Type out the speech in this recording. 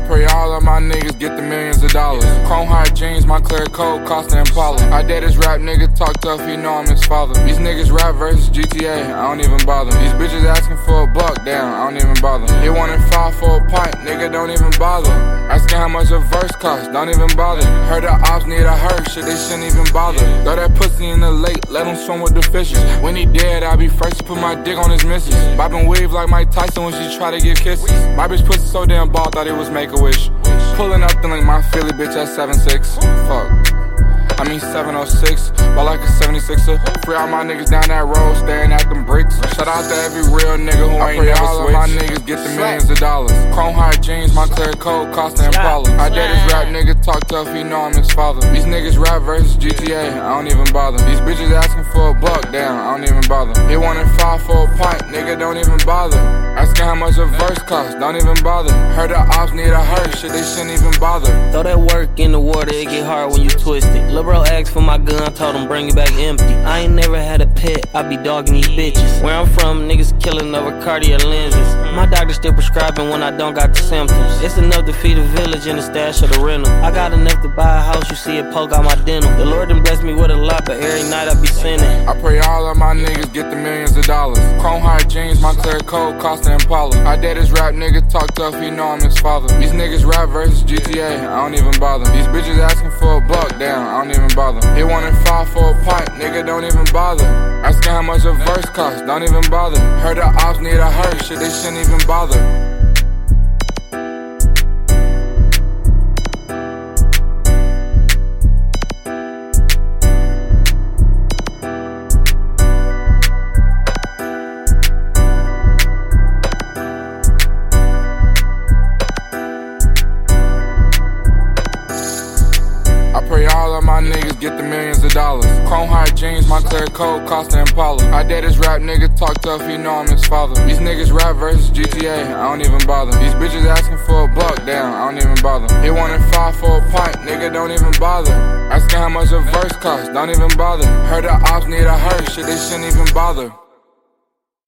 pray all of my niggas get the millions of dollars. Chrome high jeans, my clear coat, Costa Impala. I did this rap nigga talk tough, he know I'm his father. These niggas rap versus GTA, I don't even bother. These bitches asking for a buck, down, I don't even bother. They wanted five for a pint, nigga don't even bother. Asking how much a verse cost, don't even bother. Heard the ops need shit, they shouldn't even bother. Throw that pussy in the lake, let him swim with the fishes. When he dead, I'll be first to put my dick on his missus. Bobbing weave like Mike Tyson when she try to get kisses. My bitch pussy so damn bald, thought it was make a wish. Pulling up the link, my Philly bitch at 7'6. Fuck. I mean 706, but like a 76er. Free all my niggas down that road, staring at them bricks. Shout out to every real nigga who I ain't never all switch. of my niggas get the millions of dollars. Chrome high jeans, my clear coat, Costa Impala. I did this rap nigga talk tough, he know I'm his father. These niggas rap versus GTA, I don't even bother. These bitches asking for a buck, damn, I don't even bother. They wanted five for a pint, nigga don't even bother. Verse cost, don't even bother. Heard the ops need a hearse, shit, they shouldn't even bother. Throw that work in the water, it get hard when you twist it. Lil' bro asked for my gun, told him bring it back empty. I ain't never had a pet, I be dogging these bitches. Where I'm from, niggas killing over Cartier lenses. My prescribing when I don't got the symptoms. It's enough to feed a village in the stash of the rental. I got enough to buy a house, you see it poke out my dental. The Lord done blessed me with a lot, but every night I be sinning. I pray all of my niggas get the millions of dollars. Chrome high jeans, my clear coat, Costa Impala. I did this rap nigga talk tough, he know I'm his father. These niggas rap versus GTA, I don't even bother. These bitches asking for a buck, down, I don't even bother. They wanted five for a pint, nigga don't even bother. Asking how much a verse cost, don't even bother. Heard the ops need a hearse, shit, they shouldn't even bother. Pray all of my niggas get the millions of dollars. Chrome high jeans, my clear coat, Costa Impala. I did this rap nigga talk tough, he know I'm his father. These niggas rap versus GTA, I don't even bother. These bitches asking for a buck, down, I don't even bother. They wanted five for a pint, nigga don't even bother. Asking how much a verse cost, don't even bother. Heard the ops need a hearse, shit, they shouldn't even bother.